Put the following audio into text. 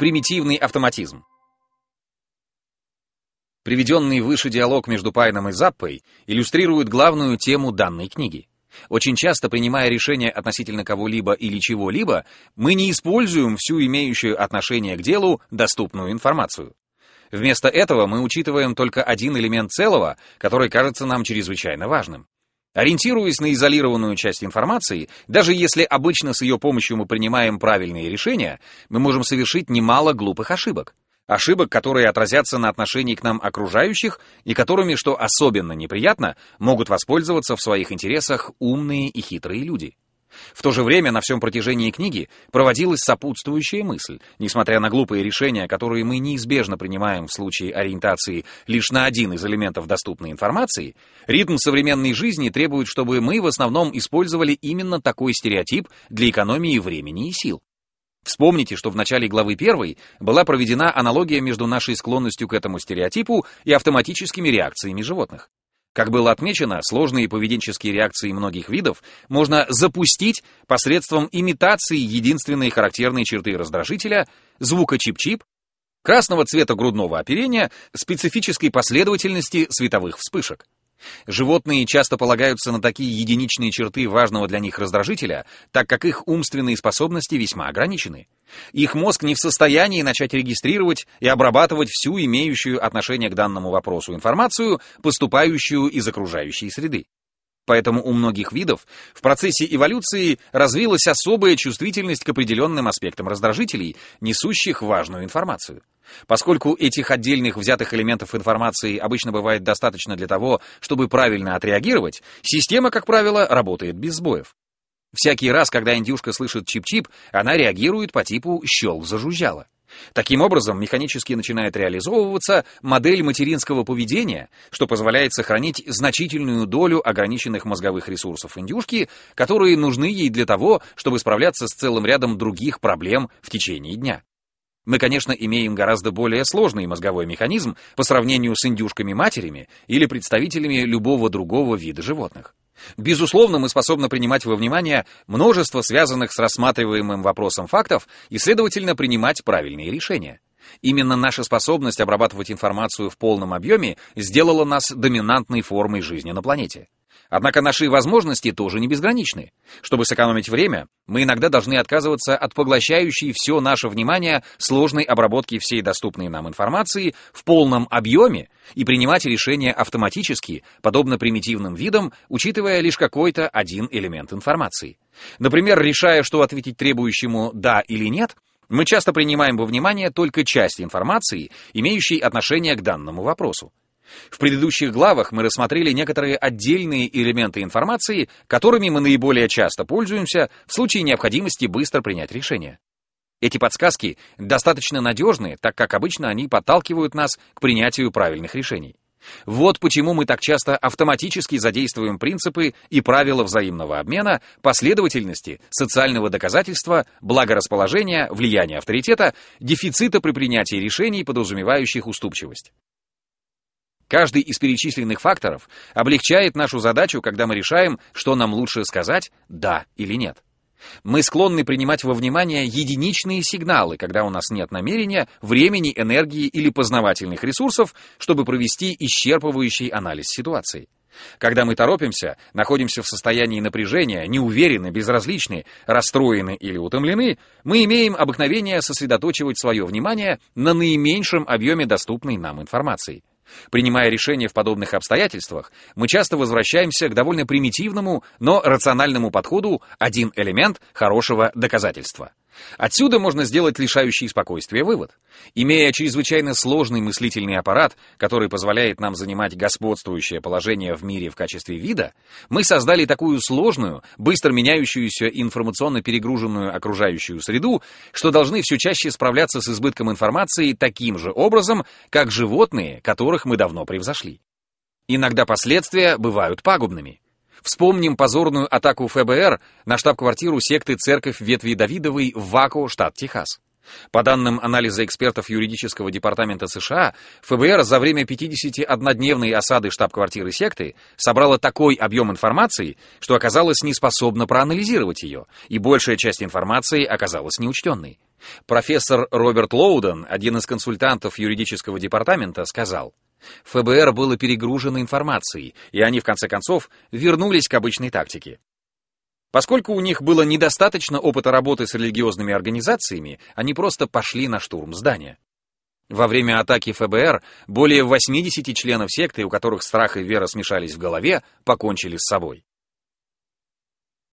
примитивный автоматизм. Приведенный выше диалог между Пайном и Заппой иллюстрирует главную тему данной книги. Очень часто, принимая решение относительно кого-либо или чего-либо, мы не используем всю имеющую отношение к делу доступную информацию. Вместо этого мы учитываем только один элемент целого, который кажется нам чрезвычайно важным. Ориентируясь на изолированную часть информации, даже если обычно с ее помощью мы принимаем правильные решения, мы можем совершить немало глупых ошибок. Ошибок, которые отразятся на отношении к нам окружающих и которыми, что особенно неприятно, могут воспользоваться в своих интересах умные и хитрые люди. В то же время на всем протяжении книги проводилась сопутствующая мысль. Несмотря на глупые решения, которые мы неизбежно принимаем в случае ориентации лишь на один из элементов доступной информации, ритм современной жизни требует, чтобы мы в основном использовали именно такой стереотип для экономии времени и сил. Вспомните, что в начале главы 1 была проведена аналогия между нашей склонностью к этому стереотипу и автоматическими реакциями животных. Как было отмечено, сложные поведенческие реакции многих видов можно запустить посредством имитации единственной характерной черты раздражителя — звука чип-чип, красного цвета грудного оперения, специфической последовательности световых вспышек. Животные часто полагаются на такие единичные черты важного для них раздражителя, так как их умственные способности весьма ограничены. Их мозг не в состоянии начать регистрировать и обрабатывать всю имеющую отношение к данному вопросу информацию, поступающую из окружающей среды. Поэтому у многих видов в процессе эволюции развилась особая чувствительность к определенным аспектам раздражителей, несущих важную информацию. Поскольку этих отдельных взятых элементов информации обычно бывает достаточно для того, чтобы правильно отреагировать, система, как правило, работает без сбоев. Всякий раз, когда индюшка слышит чип-чип, она реагирует по типу «щелк-зажужжало». Таким образом, механически начинает реализовываться модель материнского поведения, что позволяет сохранить значительную долю ограниченных мозговых ресурсов индюшки, которые нужны ей для того, чтобы справляться с целым рядом других проблем в течение дня. Мы, конечно, имеем гораздо более сложный мозговой механизм по сравнению с индюшками-матерями или представителями любого другого вида животных. Безусловно, мы способны принимать во внимание множество связанных с рассматриваемым вопросом фактов и, следовательно, принимать правильные решения. Именно наша способность обрабатывать информацию в полном объеме сделала нас доминантной формой жизни на планете. Однако наши возможности тоже не безграничны. Чтобы сэкономить время, мы иногда должны отказываться от поглощающей все наше внимание сложной обработки всей доступной нам информации в полном объеме и принимать решения автоматически, подобно примитивным видам, учитывая лишь какой-то один элемент информации. Например, решая, что ответить требующему «да» или «нет», мы часто принимаем во внимание только часть информации, имеющей отношение к данному вопросу. В предыдущих главах мы рассмотрели некоторые отдельные элементы информации, которыми мы наиболее часто пользуемся в случае необходимости быстро принять решение. Эти подсказки достаточно надежны, так как обычно они подталкивают нас к принятию правильных решений. Вот почему мы так часто автоматически задействуем принципы и правила взаимного обмена, последовательности, социального доказательства, благорасположения, влияния авторитета, дефицита при принятии решений, подразумевающих уступчивость. Каждый из перечисленных факторов облегчает нашу задачу, когда мы решаем, что нам лучше сказать «да» или «нет». Мы склонны принимать во внимание единичные сигналы, когда у нас нет намерения, времени, энергии или познавательных ресурсов, чтобы провести исчерпывающий анализ ситуации. Когда мы торопимся, находимся в состоянии напряжения, неуверены, безразличны, расстроены или утомлены, мы имеем обыкновение сосредоточивать свое внимание на наименьшем объеме доступной нам информации. Принимая решения в подобных обстоятельствах, мы часто возвращаемся к довольно примитивному, но рациональному подходу «один элемент хорошего доказательства». Отсюда можно сделать лишающий спокойствия вывод. Имея чрезвычайно сложный мыслительный аппарат, который позволяет нам занимать господствующее положение в мире в качестве вида, мы создали такую сложную, быстро меняющуюся информационно перегруженную окружающую среду, что должны все чаще справляться с избытком информации таким же образом, как животные, которых мы давно превзошли. Иногда последствия бывают пагубными. Вспомним позорную атаку ФБР на штаб-квартиру секты Церковь Ветви Давидовой в Вако, штат Техас. По данным анализа экспертов юридического департамента США, ФБР за время 51-дневной осады штаб-квартиры секты собрало такой объем информации, что оказалось неспособно проанализировать ее, и большая часть информации оказалась неучтенной. Профессор Роберт Лоуден, один из консультантов юридического департамента, сказал, ФБР было перегружено информацией, и они, в конце концов, вернулись к обычной тактике. Поскольку у них было недостаточно опыта работы с религиозными организациями, они просто пошли на штурм здания. Во время атаки ФБР более 80 членов секты, у которых страх и вера смешались в голове, покончили с собой.